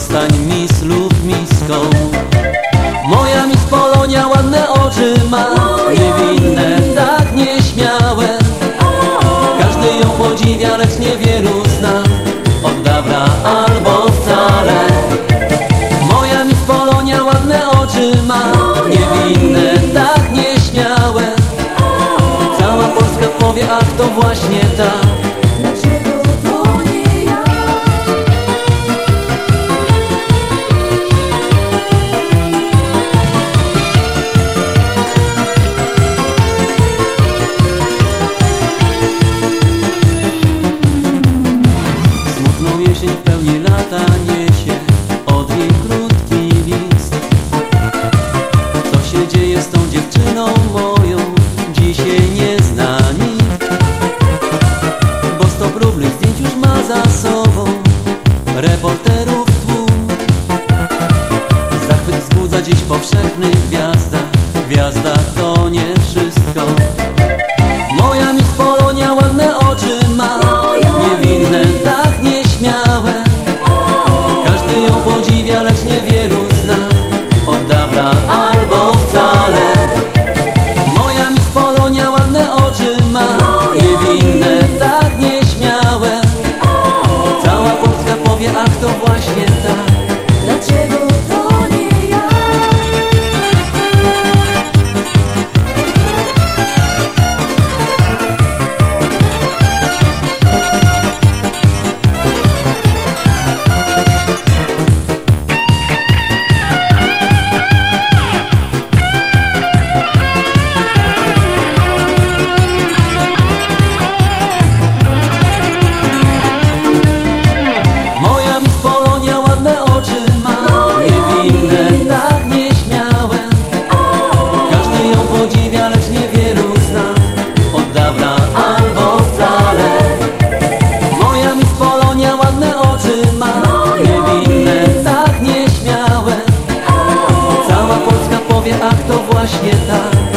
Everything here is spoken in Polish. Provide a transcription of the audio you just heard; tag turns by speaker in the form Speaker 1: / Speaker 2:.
Speaker 1: Zostań mis lub miską Moja mis Polonia ładne oczy ma. Niewinne, tak nieśmiałe. Każdy ją podziwia, lecz niewielu zna. Od dawna albo wcale. Moja mis Polonia ładne oczy ma. Niewinne, tak nieśmiałe. Cała Polska powie, a to właśnie ta? już ma za sobą reporterów tłum Zachwyt wzbudza dziś powszechny gwiazda. Gwiazda to nie głowie, ach to właśnie tak.